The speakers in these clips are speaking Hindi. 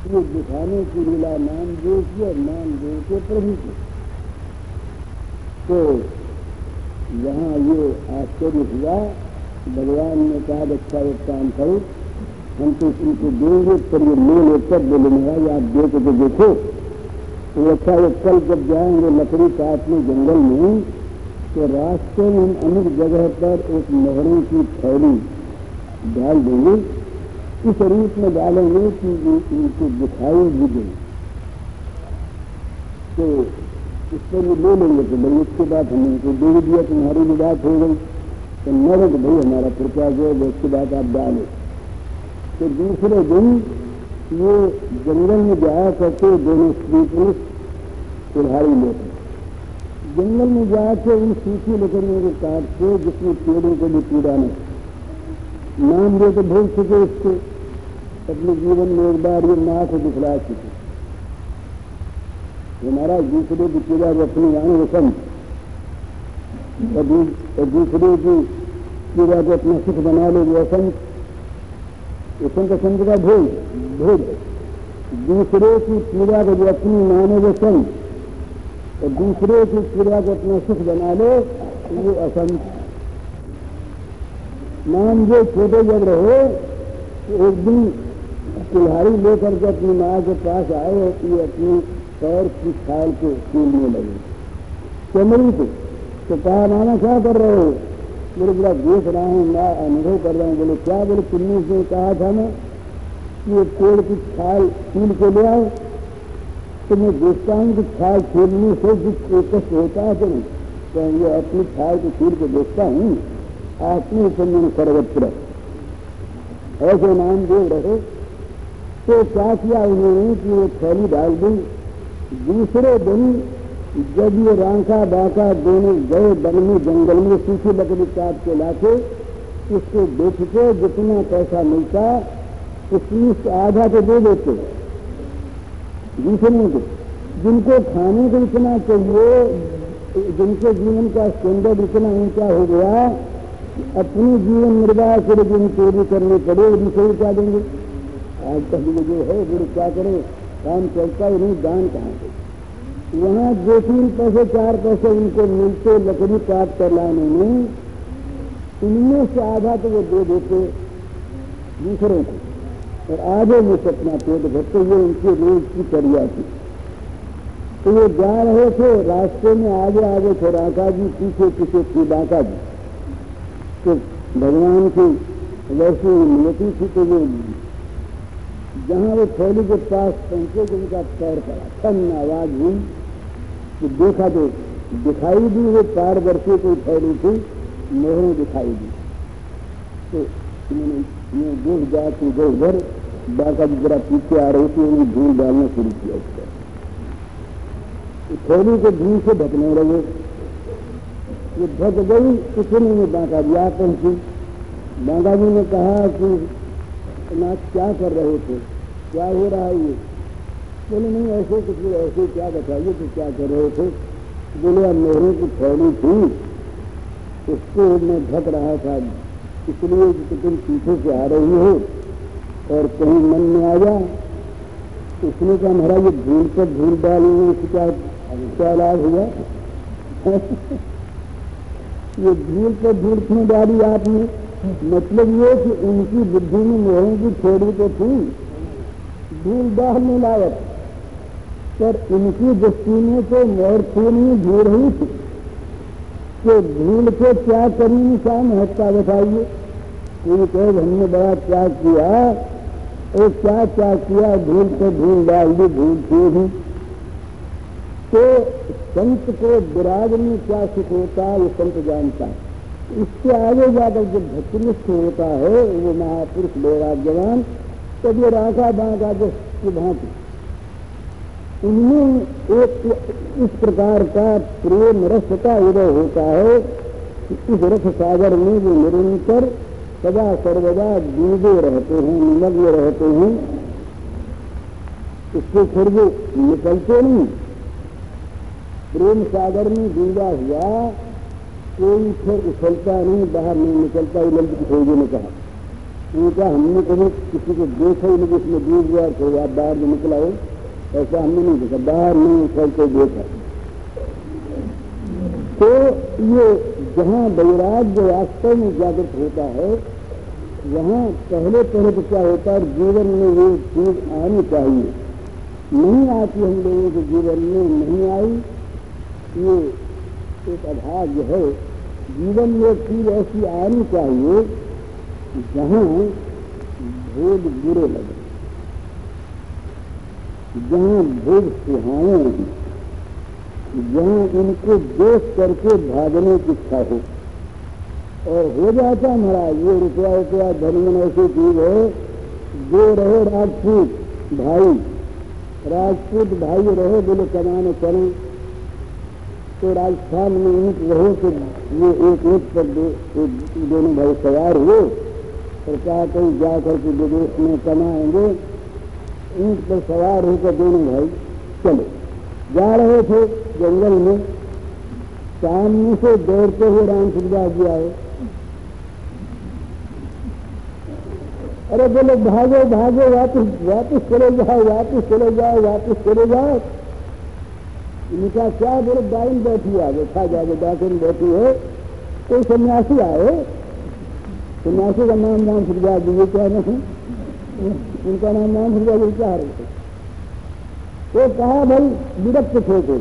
ये दिखाने की लीला नाम की और नाम देव के प्रभु की तो यहाँ ये आश्चर्य हुआ, भगवान ने कहा अच्छा एक काम करो, हम तो इनको देंगे, पर ये ले लेकर बोले महाराज आप दे के तो देखो। तो अच्छा ये कल जब जाएँगे लकड़ी काटने जंगल में तो रास्ते में हम अमुक जगह पर एक मोहरों की थैली डाल देंगे। इस रूप में डालेंगे कि उनको दिखाई भी दे। तो इस पर ये ले लेंगे तो भाई उसके बाद हम इनको दे दिया, तुम्हारी भी बात हो गई। तो न तो भाई, हमारा कृपा जो है उसके बाद आप डाले। तो दूसरे दिन ये जंगल में जाया करते दोनों स्त्री पुरुष कुल्हाड़ी लेकर जंगल में जाके उन सूखी लकड़ियों को काटते, जिसमें पेड़ों को भी पीड़ा नहीं नाम दे तो भूल सके इसको अपने जीवन में एक बार ये को दिखला चुके। हमारा दूसरे की पूजा अपनी आने और दूसरे की पूजा को अपना सुख बना ले वसंत वसंत संत का भोज भोज दूसरे की पूजा को जो अपनी माने वो संत और दूसरे की पूजा को अपना सुख बना ले, वो असंत नाम जो छोटे जब रहे तो एक दिन कुल्हाड़ी लेकर के अपनी माँ के पास आए ये अपनी पैर की खाल को छूलने लगे। चमड़ी को तो कहा माना क्या कर रहे हो? मेरे पूरा देख रहा हूँ मैं अनुभव कर रहा हूँ। बोले, क्या बोले, तुमने उसने कहा था ना कि ये पेड़ की छाल छील के ले आओ तो मैं देखता हूँ कि छाल छीलने से जो कष्ट होता है तो नहीं। तो ये अपनी छाल को छील के देखता हूँ आत्मी उपन्यान सर्वत्र ऐसे नाम दे रहे तो क्या किया? उन्होंने कि वो थैली डाल दी। दूसरे दिन जब ये रांका बांका दोनों गए वन में जंगल में, सूखी लकड़ी काट के लाके, उसको बेच के जितना पैसा मिलता उसमें आधा तो दे देते। दूसरे को जिनको खाने को इतना चाहिए, जिनके जीवन का स्टैंडर्ड इतना ऊँचा हो गया, अपनी जीवन निर्वाह के लिए जिन चोरी करनी पड़े दूसरे क्या देंगे? आज तक जो है वो क्या करें? काम चलता ही नहीं, दान कहाँ से? वहाँ दो तीन पैसे, चार पैसे उनको मिलते, लकड़ी काट कर लाने में। उनमें से आधा तो वो दे देते दूसरों को। और आगे में से अपना पेट भरते हुए उनकी रोज की चर्या थी। तो ये जा रहे थे, रास्ते में आगे आगे थे, राका जी, पीछे पीछे थी, बाका जी। तो भगवान की वैसी नियति थी तो वो जहाँ वो थैली के पास पहुँचे तो उनका पैर पड़ा। ठन आवाज़ हुई कि देखा तो दिखाई दी वो पारदर्शी कोई थैली थी, मोहरें दिखाई दी। तो उन्होंने देख जा कि इधर उधर बाका जी जरा पीछे आ रही थी उन्होंने धूल डालना शुरू किया उसका। पर थैली को धूल से ढकने लगे। ये ढक गई इतने में बांका जी आ पहुँची। बांका जी ने कहा कि नाथ क्या कर रहे थे? क्या हो रहा है ये? बोले, नहीं, ऐसे कुछ ऐसे क्या बताइए तो क्या कर रहे थे? बोले, अब मेहरों की थैली थी, उसको मैं ढक रहा था, इसलिए कि तुम पीछे से आ रही हो और कहीं मन में आ जा उसने कहा महाराज ये धूल पर धूल डालने से क्या क्या लाभ हुआ? ये धूल पर धूल क्यों डाली आपने? मतलब ये कि उनकी बुद्धि में मोहन की छोड़ी तो थी। धूल डालने लायक। पर उनकी दृष्टि में तो मोर फूल में धूल ही थी। तो धूल को क्या करने क्या महत्ता बताइए कहे, हमने बड़ा त्याग किया। और क्या क्या किया? धूल को धूल डाल दी धूल थी ही। तो संत को विराग में क्या सुख होता है, वो संत जानता है। इससे आगे जाकर जब भक्तिनिष्ठ होता है, वो महापुरुष वैराग्यवान, तब ये राखा बांका जो भांति उनमें एक इस प्रकार का प्रेम रस का उदय होता है कि इस रथ सागर में वो निरंतर सदा सर्वदा डूबे रहते हैं, निमग्न रहते हैं। इससे फिर वो निकलते नहीं। प्रेम सागर में डूबा हुआ कोई फिर उछलता नहीं, बाहर नहीं निकलता, ये ललित ने कहा। उनका हमने कभी किसी को देखा ही नहीं जिसमें डूब गया तो आप बाहर जो निकला हो ऐसा हमने नहीं देखा, बाहर नहीं उछलते देखा। तो ये जहाँ वैराग्य वास्तव में जागृत होता है, वहाँ पहले पहले तो क्या होता है जीवन में ये चीज़ आनी चाहिए। नहीं आती हम लोगों के जीवन में, नहीं आई। ये एक अभाग्य है। जीवन में चीज़ ऐसी आनी चाहिए जहाँ भोग बुरे लगे जहाँ भोग सुहाए जहाँ इनको देख करके भागने की इच्छा हो। और हो जाता महाराज, ये रुपया रुपया धर्म ऐसी चीज़ है, जो रहे राजपूत भाई राजपूत भाई रहे, बोले कमाने चले तो राजस्थान में ईट रहे तो ये एक ईट पर दो, दोनों भाई सवार हुए और कहा कहीं जा करके विदेश में कमाएँगे। ईट पर सवार होकर दोनों भाई चले। जा रहे थे जंगल में। सामने से दौड़ते हुए राम सुविधा जी आए। अरे बोले भागो भागो वापिस वापिस चले जाओ वापिस चले जाओ वापिस चले जाओ। इनका क्या बोले डाइन बैठी आगे, खा जाके डाकिन बैठी है। कोई सन्यासी आए। सन्यासी का नाम नाम सुविधा जी क्या नहीं उनका नाम नाम सुविधा जी क्या रहे तो कहा, भाई, विरक्त थे कोई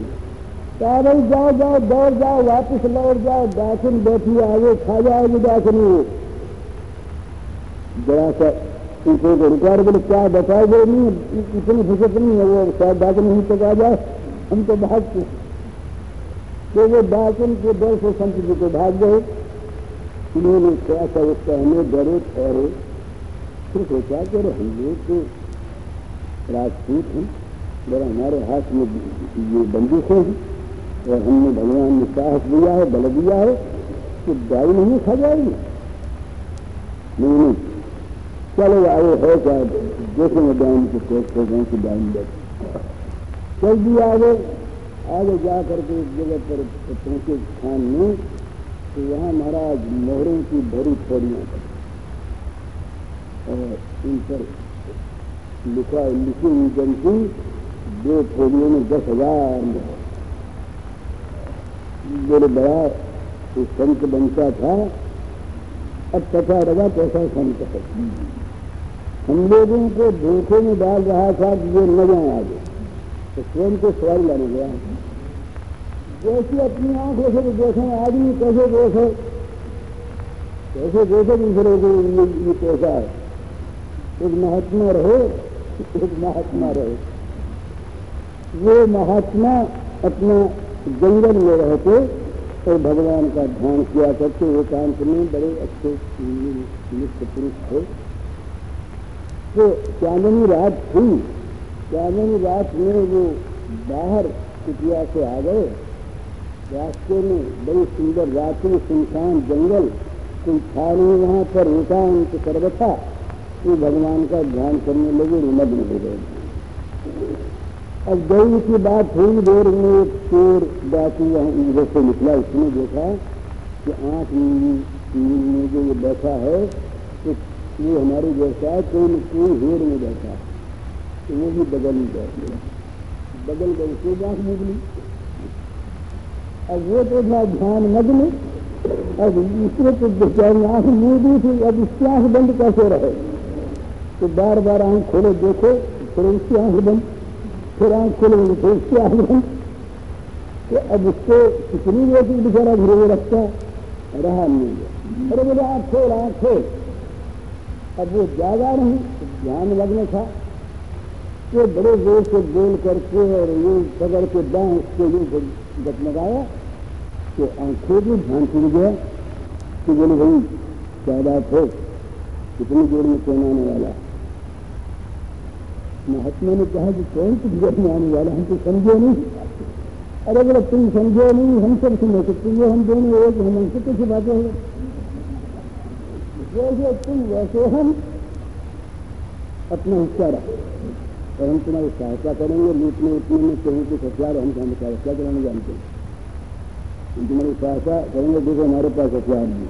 कहा, भाई, जाओ जाओ, दौड़ जाओ, वापिस लौट जाओ दाखिन बैठी आगे, खा जाओगे दाखिन वो जरा सा उनको रुका, बोले, क्या बताओ वो नहीं, इतनी फुर्सत नहीं है, वो शायद दाखिन नहीं तक आ जाए हम तो भागते तो वो दाखिन के डर से संत जी को भाग गए। उन्होंने क्या सा वो कहने डरे, ठहरे। फिर सोचा कि हम लोग तो राजपूत हैं, जरा हमारे हाथ में ये बंदूकें हैं और हमने भगवान ने साहस दिया है, बल दिया है तो दाई नहीं खा जाएगी। नहीं नहीं। चलो आए, है क्या देखेंगे डाइन को सोच कर गए कि डाइन बैठ चल आगे आगे जा करके एक जगह पर पहुँचे स्थान में तो वहाँ महाराज मोहरों की भरी थोड़ियाँ और इन पर लिखा, लिखी हुई जनती दो थोड़ियों में दस हज़ार मेरे बड़ा तो संत बनता था, अब पता लगा कैसा संत है। हम लोगों को धोखे में डाल रहा था कि ये न जाए आगे तो स्वयं को सवाल लाने गया जैसे अपनी आँखों से देखें आदमी कैसे देखे? कैसे देखे दूसरे को ये, कैसा है एक महात्मा रहे एक महात्मा रहे। वो महात्मा अपना जंगल में रहते और भगवान का ध्यान किया करते एकांत में बड़े अच्छे नित्य पुरुष थे। तो चांदनी रात थी। चांदनी रात में वो बाहर कुटिया से आ गए। रास्ते में बड़ी सुंदर रात्रि सुनसान जंगल। कोई था नहीं वहाँ पर एकांत सर्वथा वो भगवान का ध्यान करने लगे, निमग्न हो गए। अब गई की बात थोड़ी देर में एक चोर डाकू वहाँ से निकला। उसने देखा कि आँख में जो ये बैठा है तो ये हमारे जैसा कोई न कोई हेर में बैठा है। तो वो भी बदल बैठ गया बगल गए उसको आँख निकली। अब वो तो था ध्यान मग्न अब इसने तो बेचारी आँख मुँह दी थी, अब इसकी आँख बंद कैसे रहे? तो बार बार आँख खोलो, देखो, फिर उसकी आँख बंद, फिर आँख खोलो तो उसकी आँख बंद। तो अब उसको कितनी देर तक बेचारा घरे में रखता रहा नहीं अरे बोले, आँख खोल आँख खोल। अब वो ज़्यादा नहीं ध्यान लगने था। तो बड़े ज़ोर से बोल करके और ये पकड़ के बाँस के ये गटमगाया तो आँखों भी ध्यान टूट गया तो बोले भाई, क्या बात है? कितनी देर में कौन आने वाला? महात्मा ने कहा कि कौन कुछ देर में आने वाला? हम तो समझे नहीं। अरे बोले, तुम समझे नहीं, हम सब सुने सकते ये हम दोनों एक हम हमसे कैसे बातें हो? जैसे तुम वैसे हम अपना हिस्सा रख और हम तुम्हारी सहायता करेंगे लूटने उठने में, कहीं कुछ हथियार हम हम क्या कराने जानते हैं हम तुम्हारी सहायता करेंगे, देखो हमारे पास हथियार नहीं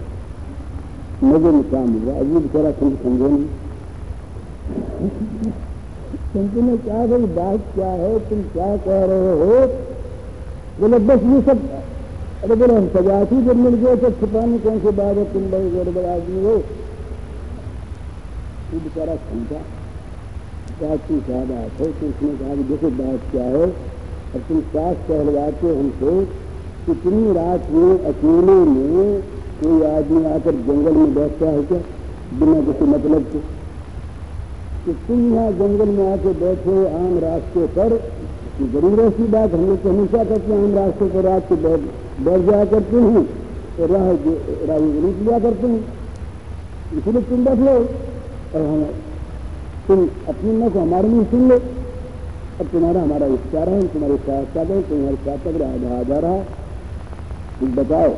मज़े में काम हुआ ये बेचारा तुम समझो नहीं। संतु ने कहा, भाई, बात क्या है? तुम क्या कह रहे हो? बोले, बस ये सब अरे बोले, हम सजाती जब मिल गए तो छुपाने कौन से बात है? तुम बड़े गड़बड़ आदमी हो। वो बेचारा समझा। की क्या बात है तो उसने कहा कि देखो बात क्या है और तुम क्या कहलवाते हमको कितनी रात में अकेले में कोई आदमी आकर जंगल में बैठता है क्या बिना किसी मतलब के कि तुम यहाँ जंगल में आके बैठे आम रास्ते पर ज़रूर ऐसी बात हम लोग हमेशा करते हैं आम रास्ते पर रात को बैठ जाया करते हैं और राह राह रूप लिया करते हैं इसलिए तुम बैठ लो और हम तुम अपनी न को हमारे में सुन लो। अब तुम्हारा हमारा उपचार है, तुम्हारे साथ है, तुम्हारे तक आधा आधा रहा तुम बताओ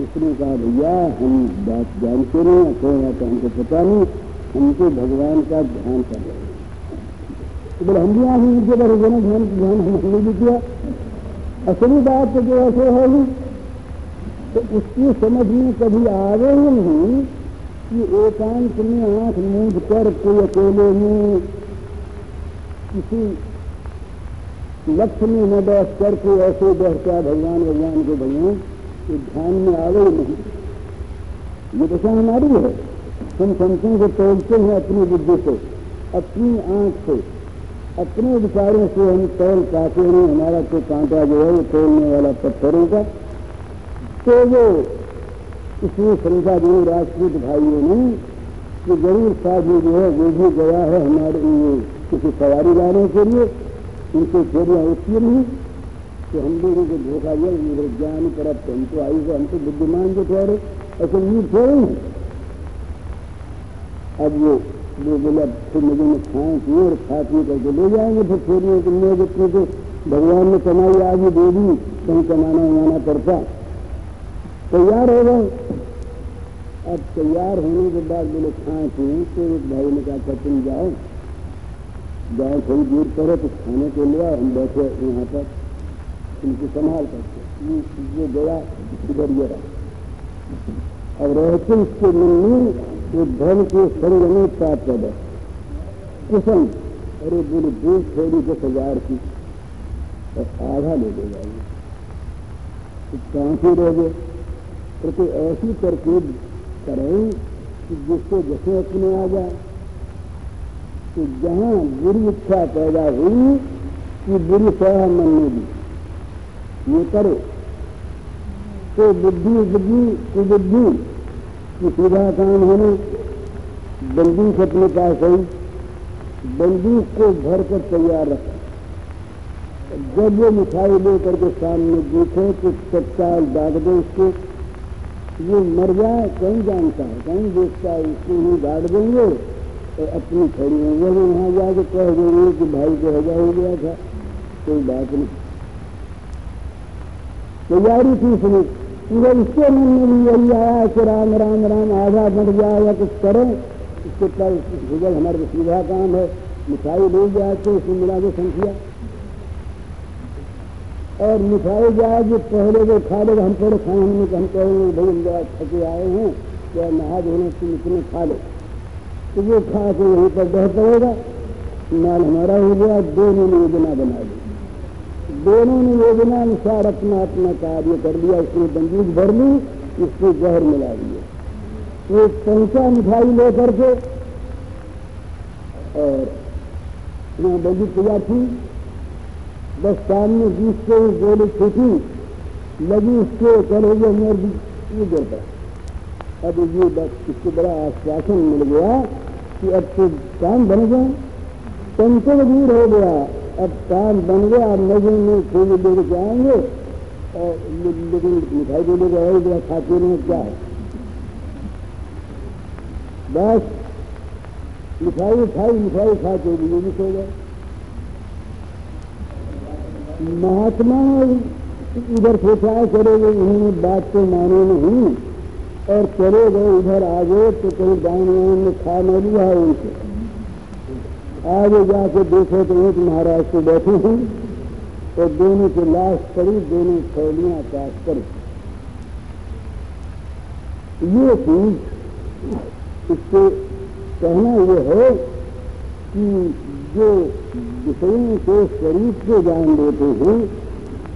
इसने कहा, भैया, हम बात जानते नहीं अथवा तो हमको पता नहीं। हमको भगवान का ध्यान कर रहे तो बोले, हम भी आए हैं उनके बारे में ध्यान ध्यान हमने भी किया। असली बात तो जो ऐसे है ही। तो उसकी समझ में कभी आवे ही नहीं कि एकांत में आँख मूंद कर कोई अकेले में किसी लक्ष्य में न बैठ कर कोई ऐसे बैठता भगवान भगवान को भगवान तो ध्यान में आवे नहीं। ये दशा हमारी है। हम संतों को तोड़ते हैं अपनी बुद्धि से अपनी आँख से अपने विचारों से हम तोल पाते हैं। हमारा तो कांटा जो है वो तोलने वाला पत्थरों का तो वो इसमें समझा ज़रूर राजपूत भाइयों ने कि ज़रूर साधु जो है, वो भी गया है हमारे किसी सवारी लाने के लिए। उनसे चोरियाँ होती नहीं तो हम लोगों को धोखा दिया मेरे ज्ञान पर अब हम तो आई हम तो बुद्धिमान जो ठहरे, ऐसे नीर थोड़े हैं। अब वो वो बोला, फिर मुझे में खाए और खा पी करके ले जाएँगे। फिर छोड़िए कि मैं जितने को भगवान ने कमाई आज दे दी, कहीं कमाना उमाना पड़ता तैयार हो गए। अब तैयार होने के बाद बोले, खाए, पिए तो एक भाई ने कहा तुम जाओ। जाओ, थोड़ी दूर करो तो खाने के लिए हम बैठे यहाँ पर। उनको संभाल करके ये गया, इधर ये रहा। अब रहते उसके मन में वो धर्म के शरीर में प्राप्त कर कुशल अरे बोले दो थोड़ी दस हज़ार की। और आधा ले ले जाइए। तो कहाँ से रह गए? ऐसी तरकीब करें कि जिसको जैसे अपने आ जाए। तो जहाँ बुरी इच्छा पैदा हुई, कि बुरी सह मन में दी ये करो। तो बुद्धि बुद्धि, कुबुद्धि, की सीधा काम होने। बंदूक अपने पास आई। बंदूक को भर कर तैयार रखा। जब वो मिठाई लेकर के सामने देखे तो तत्काल डाक दो उसको। वो मर जाए कहीं जानता है? कहीं देखता है? उसको ही डाट देंगे। तो अपनी खड़ी होंगे वो वहाँ जाके कह देंगे कि भाई को हजा हो गया था। कोई बात नहीं। तैयारी थी उसने। पूरा इसके मन में भी यही आया कि राम राम राम, आधा बन जाए या कुछ करें। इसके पर भूगल हमारे सीधा काम है। मिठाई ले जाए तो उसमें मिला के संख्या। और मिठाई जाए जो पहले जो खा लेगा हम थोड़े खाए हमने हम कहेंगे भाई हम जरा थके आए हैं, क्या नहा धोने तुम इतने खा लो। तो वो खा के वहीं पर बेहतर पड़ेगा। माल हमारा हो गया, दोनों ने योजना बना ली। दोनों ने योजना अनुसार अपना अपना कार्य कर लिया उसने बंदूक भर ली, उसको जहर मिला दिया। एक पंचा मिठाई लेकर के और बंदूक तैयार थी। बस सामने बीच से गोली छूटी, लगी उसके चले गए मेरे ये गिरता अब ये बस इसको बड़ा आश्वासन मिल गया कि अब तो काम बन गया संकट दूर हो गया। अब काम बन गया, अब नज़र में खोल लेके जाएँगे और लेकिन मिठाई दे लेके आए गया खाते में क्या है? बस मिठाई खाई मिठाई खा के भी सो गए। महात्मा इधर सोचा चले गए, उन्होंने बात को माने नहीं। और चले गए इधर आ गए तो कहीं गाँव में खा न लिया उनसे। आगे जाके देखो तो एक महाराज को बैठे हैं और दोनों की लाश पड़ी, दोनों थैलियाँ पास करी ये चीज़ इससे कहना यह है कि जो विषयों को शरीर से जान लेते हैं,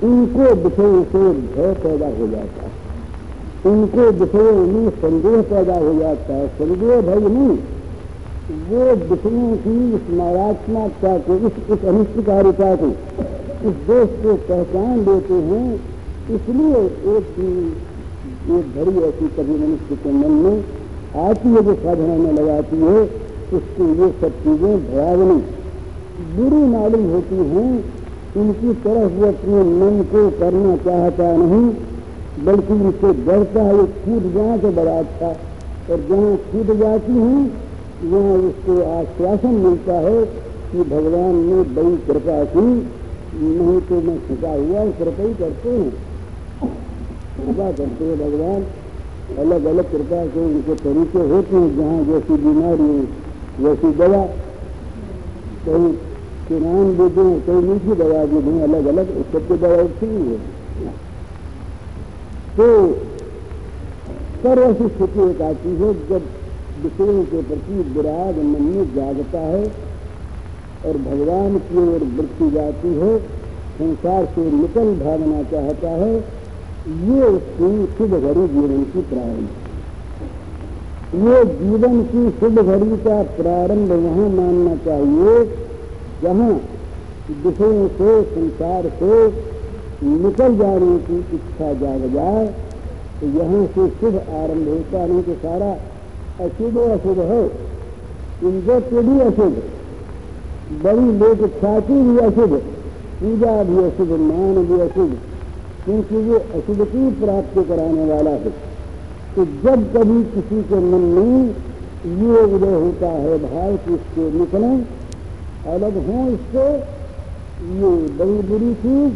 उनको विषयों से भय पैदा हो जाता है। उनको विषयों में संदेह पैदा हो जाता है। संदेह भय नहीं, वो विषयों की इस नकारात्मकता को इस इस अनिष्टकारिता को इस देश को पहचान लेते हैं, इसलिए एक एक घड़ी ऐसी कभी मनुष्य के मन में आती है जो साधना में लगाती है उसको ये सब चीज़ें भयावनी बुरी मालूम होती हैं। इनकी तरफ़ वो अपने मन को करना चाहता नहीं, बल्कि इनसे डरता है वो छूट जाए तो बड़ा अच्छा और जहाँ छूट जाती हैं, वहाँ उसको आश्वासन मिलता है कि भगवान ने बड़ी कृपा की। नहीं तो मैं छुपा हुआ कृपा ही करते हैं। कृपा करते हैं भगवान। अलग अलग कृपा के उनके तरीके होते हैं, जहाँ जैसी बीमारी वैसी दवा, कहीं किरान दे दें, कहीं मीठी दवा दे दें अलग अलग उस सबकी दवा उठती है। तो पर ऐसी स्थिति एक आती है, जब विषयों के प्रति विराग मन में जागता है और भगवान की ओर वृत्ति जाती है, संसार से निकल भागना चाहता है, ये उसकी शुभ घड़ी जीवन की प्रारंभ। ये जीवन की शुभ घड़ी का प्रारंभ वहाँ मानना चाहिए, जहाँ विषयों से संसार से निकल जाने की इच्छा जाग जाए तो यहाँ से शुभ आरंभ होता नहीं तो सारा अशुभ अशुभ है। इनके के भी अशुभ, बड़ी लोक ख्याति भी अशुभ, पूजा भी अशुभ, मान भी अशुभ, क्योंकि ये अशुभ की प्राप्ति कराने वाला है। तो जब कभी किसी के मन में ये उदय होता है, भाव कि इसके निकलें अलग हों इससे ये बड़ी बुरी चीज़,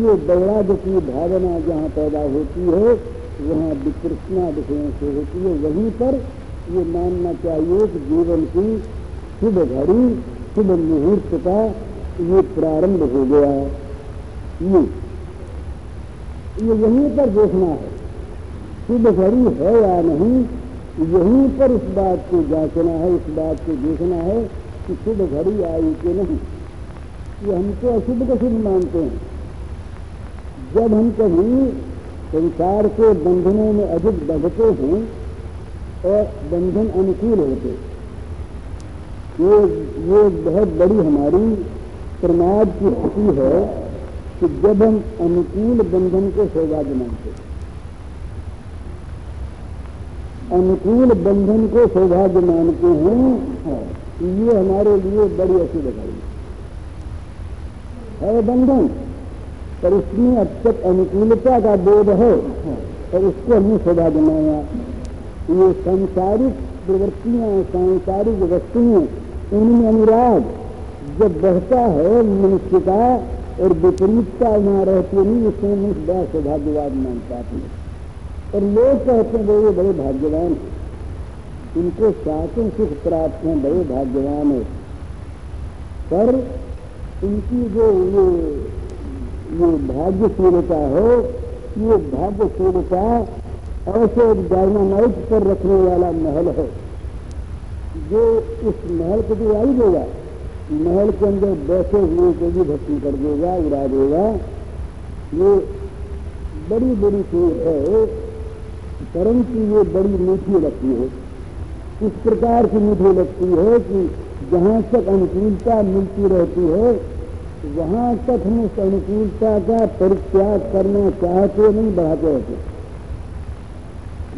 ये बैराग की भावना जहाँ पैदा होती है, वहाँ विकृष्णा विषयों से होती है। वहीं पर ये मानना चाहिए कि जीवन की शुभ घड़ी, शुभ मुहूर्त का ये प्रारंभ हो गया। ये ये यहीं पर देखना है। शुभ घड़ी है या नहीं, यहीं पर इस बात को जांचना है, इस बात को देखना है कि शुभ घड़ी आई कि नहीं। ये हम तो अशुभ को शुभ मानते हैं। जब हम कभी संसार के बंधनों में अधिक बढ़ते हैं और बंधन अनुकूल होते ये ये बहुत बड़ी हमारी प्रमाद की स्थिति है कि जब हम अनुकूल बंधन को सौभाग्य मानते हैं। अनुकूल बंधन को सौभाग्य मानते हैं। ये हमारे लिए बड़ी अच्छी दिखाई है। बंधन, पर इसमें अब तक अनुकूलता का बोध है और उसको हमने सौभाग्य माना ये सांसारिक प्रवृत्तियाँ, सांसारिक वस्तुएँ, उनमें अनुराग जब बढ़ता है, मनुष्य का और विपरीतता वहाँ रहती नहीं, उसमें मनुष्य बड़ा सौभाग्यवाद मानता है। और लोग कहते हैं? वो बड़े भाग्यवान हैं। इनको शासन सुख प्राप्त हैं, बड़े भाग्यवान है। पर उनकी जो ये ये भाग्यशीलता है, ये भाग्यशीलता ऐसे डायनामाइट पर रखने वाला महल है। जो इस महल को भी आई देगा, महल के अंदर बैठे हुए को भी भक्ति कर देगा, उड़ा देगा। ये बड़ी बड़ी चीज़ है। परंतु ये बड़ी मीठी लगती है। इस प्रकार की मीठी लगती है कि जहाँ तक अनुकूलता मिलती रहती है, वहाँ तक हम उस अनुकूलता का परित्याग करना चाहते नहीं, बढ़ाते रहते।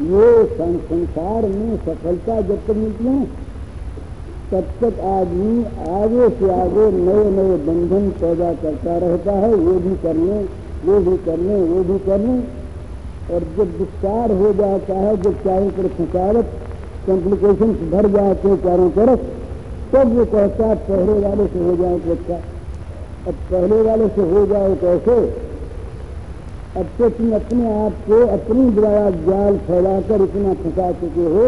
ये संसार में सफलता जब तक मिलती है, तब तक आदमी आगे से आगे नए नए बंधन पैदा करता रहता है। वो भी करने वो भी करने वो भी करने और जब विस्तार हो जाता है जब चारों पर थकावट कॉम्प्लिकेशन भर जाते हैं चारों तरफ़, तब वो कहता है, पहले वाले से हो जाए तो अच्छा। अब पहले वाले से हो जाए कैसे अब तो तुम अपने आप को अपनी द्वारा जाल फैलाकर इतना फंसा चुके हो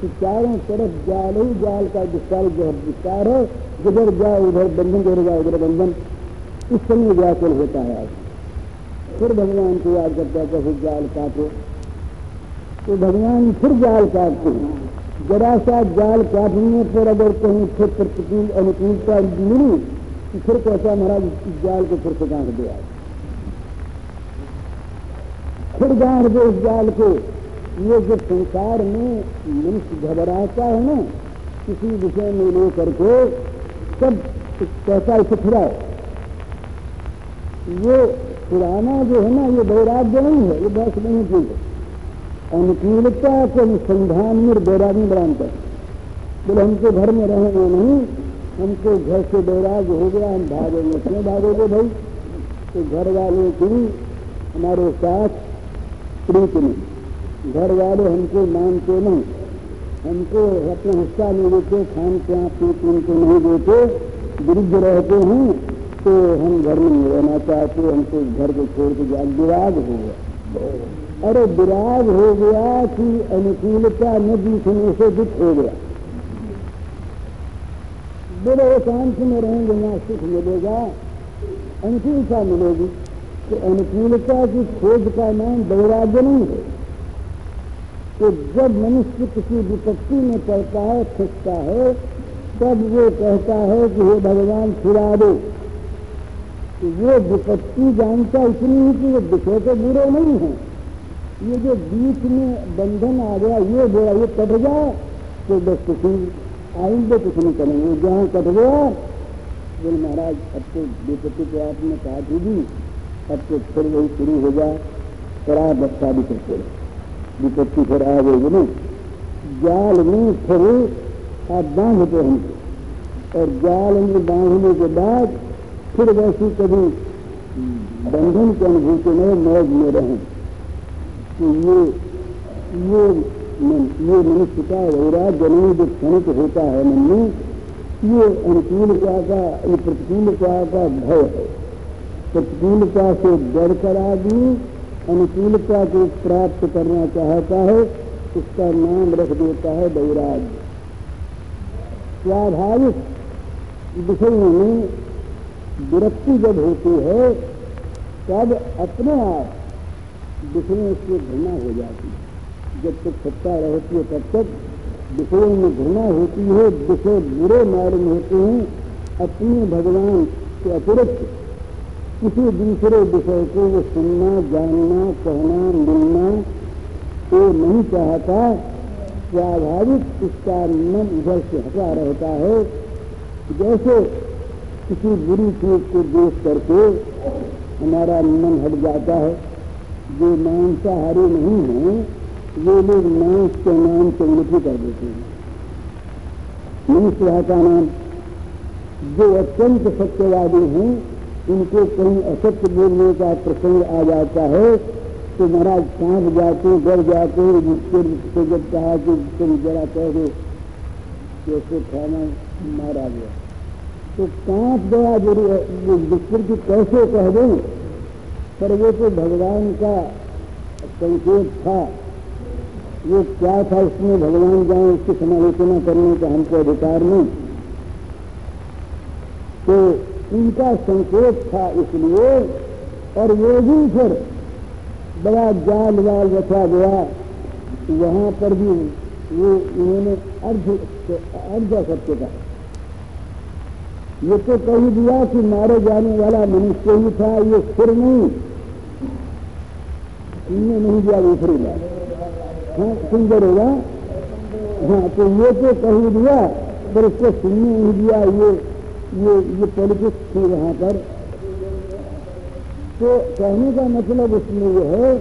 कि चारों तरफ़ जाल ही जाल का विस्तार, जो विस्तार है, जिधर जाए उधर बंधन, जिधर जाए उधर बंधन। इस समय व्याकुल होता है आज। फिर भगवान को याद करता है कैसे जाल काटो। तो भगवान फिर जाल काटते हैं। जरा सा जाल काटने पर अगर कहीं फिर प्रतिकूल अनुकूलता मिली तो फिर कैसा महाराज जाल को फिर से गांठ दिया फिर गांठ दे उस जाल को। ये जो संसार में मनुष्य घबराता है ना, किसी विषय में ले करके, सब कैसा इसे फिराए ये पुराना जो है ना, ये वैराग्य नहीं है, ये बहुत नहीं चीज़ है अनुकूलता के अनुसंधान में वैराग्य बनाता है। बोले हमको घर में रहेंगे नहीं हमको घर से वैराग्य हो गया, हम भागेंगे क्यों भागोगे भाई? तो घर वालों की, हमारे साथ प्रीत नहीं। घर वाले हमको मानते नहीं। हमको अपना हिस्सा नहीं देते खान प्यान पीत उनको नहीं देते विरुद्ध रहते हैं तो हम घर में रहना चाहते हमको घर को छोड़ के जाए। विराग हो गया। अरे विराग हो गया कि अनुकूलता न दिखने से दुख हो गया। बोले एकांत में रहेंगे, ना सुख मिलेगा। अनुकूलता मिलेगी। तो अनुकूलता की खोज का नाम वैराग्य नहीं है। तो जब मनुष्य किसी विपत्ति में पड़ता है फंसता है, तब वो कहता है कि हे भगवान छुड़ा दो। वो विपत्ति जानता इसलिए है कि वो दिखे तो बुरे नहीं है। ये जो बीच में बंधन आ गया, ये बोला, ये कट गया तो बस किसी आइंदे कुछ नहीं करेंगे। जहाँ कट गया, बोले महाराज, अब तो विपत्ति को आपने काट ही दी अब तो फिर वही शुरू हो जाए कड़ा बच्चा भी करते विपत्ति फिर आ गई ना जाल में फिर आप बांधते हमको। और जाल में बांधने के बाद फिर वैसी कभी बंधन की अनुभूति में मौज में रहें। तो ये ये ये मनुष्य का वैराग्य नहीं, जो क्षणिक होता है मन में ये अनुकूलता का, ये प्रतिकूलता का भय है। प्रतिकूलता से डर कर आदमी अनुकूलता को प्राप्त करना चाहता है, उसका नाम रख देता है वैराग्य। स्वाभाविक विषयों में विरक्ति जब होती है, तब अपने आप विषयों से घृणा हो जाती है। जब तक सत्ता रहती है, तब तक विषयों में घृणा होती है विषय बुरे मालूम होते हैं। अपने भगवान के अतिरिक्त किसी दूसरे विषय को वो सुनना, जानना, कहना, मिलना, वो नहीं चाहता। स्वाभाविक उसका मन उधर से हटा रहता है। जैसे किसी बुरी चीज़ को देख करके हमारा मन हट जाता है। जो मांसाहारी नहीं है, वो लोग मांस के नाम से उन्नति कर देते हैं। मनुष्य का नाम, जो अत्यंत सत्यवादी हैं, उनको कहीं असत्य बोलने का प्रसंग आ जाता है तो महाराज काँप जाते डर जाते से जब कहा कि तुम जरा कह दो कैसे खाना मारा गया। तो काँप गया विस्तर की कैसे कह दो? पर वो तो भगवान का संकेत था। वो क्या था उसमें भगवान जाए, उसकी समालोचना करने का हमको अधिकार नहीं। तो उनका संकेत था इसलिए, और वो भी फिर बड़ा जाल वाल रखा गया। वहाँ पर भी वो, उन्होंने अर्ध अर्ध सत्य का ये तो कही दिया कि मारे जाने वाला मनुष्य ही था, ये सिर नहीं। इनने नहीं दिया दूसरी बात। हाँ सुंदर होगा? हाँ तो ये तो कही दिया, पर उसको सुनने नहीं दिया, ये ये ये पॉलिटिक्स थी वहाँ पर। तो कहने का मतलब उसमें यह है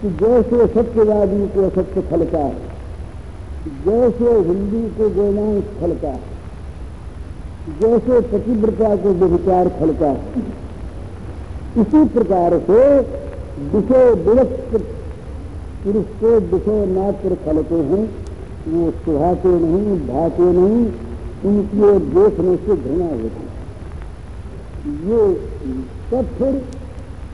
कि जैसे सत्यवादी को सत्य फलता है, जैसे हिंदी को गोमांस फलता है जैसे पतिव्रता को व्यविचार फलता है। इसी प्रकार से विषय विरक्त पुरुष को विषय मात्र फलते हैं। वो सुहाते नहीं, भाते नहीं, उनकी देखने से घृणा होती ये सब फिर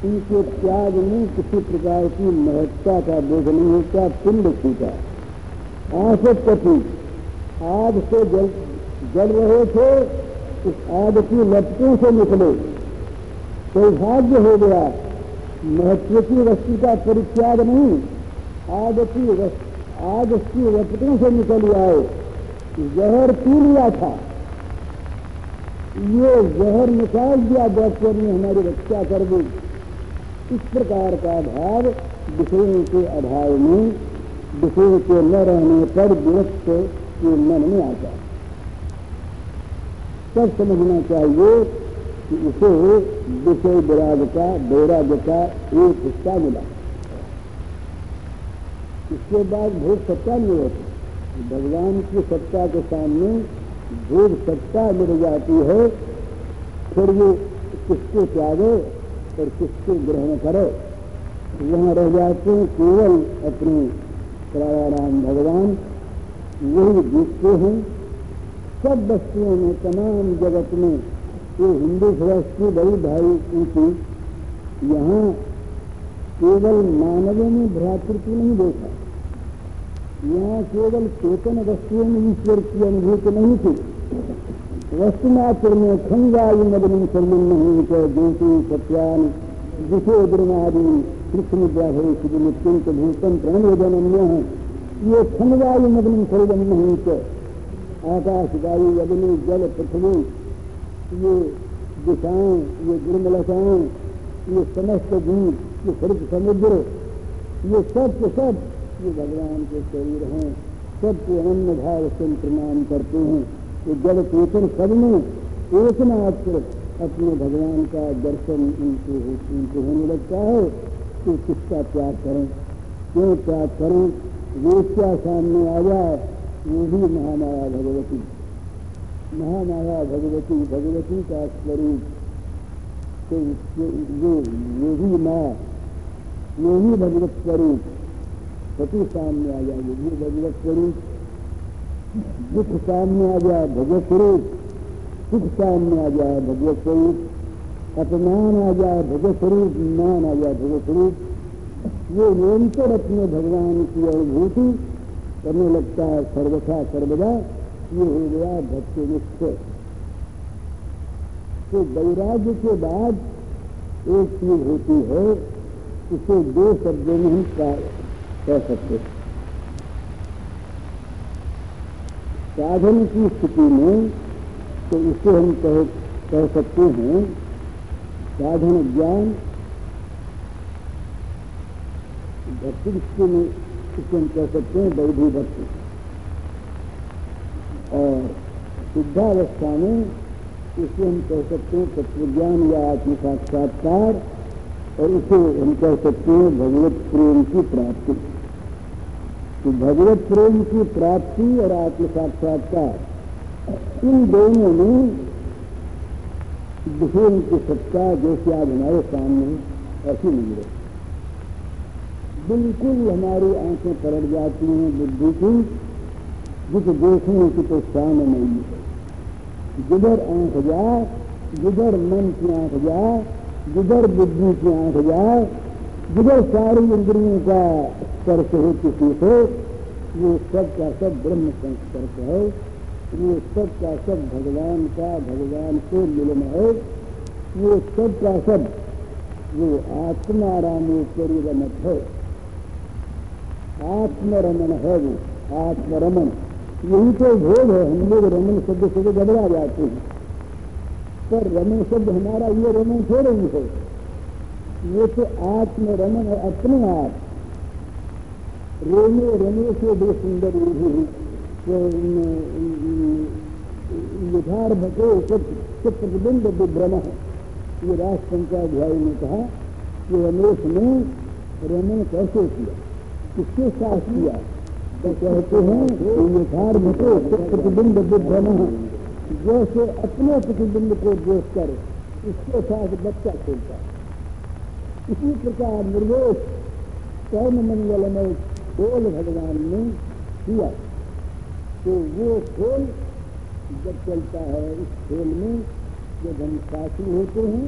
उनके त्याग में किसी प्रकार की महत्ता का बोध नहीं होता, पिंड छूटा आसक्ति आग से जल जल रहे थे, उस आग की लपटों से निकले। सौभाग्य हो गया, महत्व की वस्तु का परित्याग नहीं, आग की आज की रपटों से निकल आए। जहर पी लिया था। ये जहर निकाल दिया डॉक्टर ने हमारी रक्षा कर दी। इस प्रकार का भाव विषयों के अभाव में, विषयों के न रहने पर विरक्त के मन में आता सब समझना चाहिए कि उसे विषय विराग का वैराग्य का एक हिस्सा मिला। इसके बाद भोग सत्ता नहीं होती भगवान की सत्ता के सामने भोग सत्ता मिल जाती है, फिर ये किसको त्यागे और किसको ग्रहण करे? वहाँ रह जाते हैं केवल अपने राम भगवान वही जीतते हैं। सब वस्तुओं में, तमाम जगत में ये हिंदू की बड़ी भाई ऊँची, यहाँ केवल मानवों में भ्रातृत्व नहीं देखा। यहाँ केवल चेतन वस्तुओं में ईश्वर की अनुभूति नहीं थी। वस्तु मात्र में खंगायु मदन सर्वन नहीं तो ज्योति, सत्यान दिशो द्रमादि कृष्ण ग्राहे शुभ नित्यंत भूतम प्रणोदनन्य है, ये खंगायु मदन सर्वन नहीं तो आकाश वायु अग्नि, जल, पृथ्वी, ये दिशाएँ, ये गुणमलताएँ ये समस्त जीव, ये सर्व समुद्र, ये सब के सब ये भगवान के शरीर हैं। सबको अन्न भाव से प्रणाम करते हैं। तो जब चेतन सब में एक मात्र अपने भगवान का दर्शन उनको उनको होने लगता है। तो किसका त्याग करें? क्यों त्याग करें? वो क्या सामने आ जाए। भी महामाया भगवती। महामाया भगवती भगवती का स्वरूप। तो भी माँ वो ही भगवत स्वरूप। पति सामने आ जाए वो भगवत स्वरूप। दुख सामने आ जाए भगवत स्वरूप सुख सामने आ जाए भगवत स्वरूप। अपमान आ जाए भगवत स्वरूप, मान आ जाए भगवत स्वरूप। वो निरंतर अपने भगवान की अनुभूति करने लगता है सर्वथा सर्वदा ये हो गया भक्ति निश्चय तो वैराग्य के बाद एक चीज़ होती है, उसे दो शब्दों में हम कह सकते साधन की स्थिति में तो इसे हम कह कह सकते हैं, साधन ज्ञान भक्ति में इसे हम कह सकते हैं वैधि भक्ति और शुद्धावस्था में इसे हम कह सकते हैं तत्वज्ञान या आत्म साक्षात्कार और इसे हम कह सकते हैं भगवत प्रेम की प्राप्ति। तो भगवत प्रेम की प्राप्ति और आत्म साक्षात्कार इन दोनों में विषयों की सत्ता जैसे आज हमारे सामने ऐसी नहीं रही बिल्कुल हमारी आँखें पलट जाती हैं, बुद्धि की, जिस देखने की तो सामने नहीं है। जिधर आँख जाए, जिधर मन की आँख जाए, जिधर बुद्धि की आँख जाए, जिधर सारी इंद्रियों का स्पर्श हो किसी से वो सब का सब ब्रह्म संस्पर्श है। वो सब का सब भगवान का, भगवान से मिलन है। वो सब का सब, वो आत्मारामोत्तरी रमत है। आत्मरमन है वो आत्मरमन यही तो भोग है, हम लोग रमन शब्द से घबरा जाते हैं। पर रमन शब्द हमारा ये रमन ही है। ये तो आत्मरमन है अपने आप। रोमे रमे से दो सुंदर यथार्थ को प्रतिबिंब विभ्रम है। ये राष्ट्र पंचाध्याय ने कहा कि रमेश ने रमन कैसे किया? किसके साथ किया? तो कहते हैं यथार्थ को प्रतिबिंब है जैसे अपने प्रतिबिंब को देख कर उसके साथ बच्चा खेलता इसी प्रकार निर्वेश कर्म मंगल में खेल भगवान ने किया। तो वो खेल जब चलता है, इस खेल में जब हम साथी होते हैं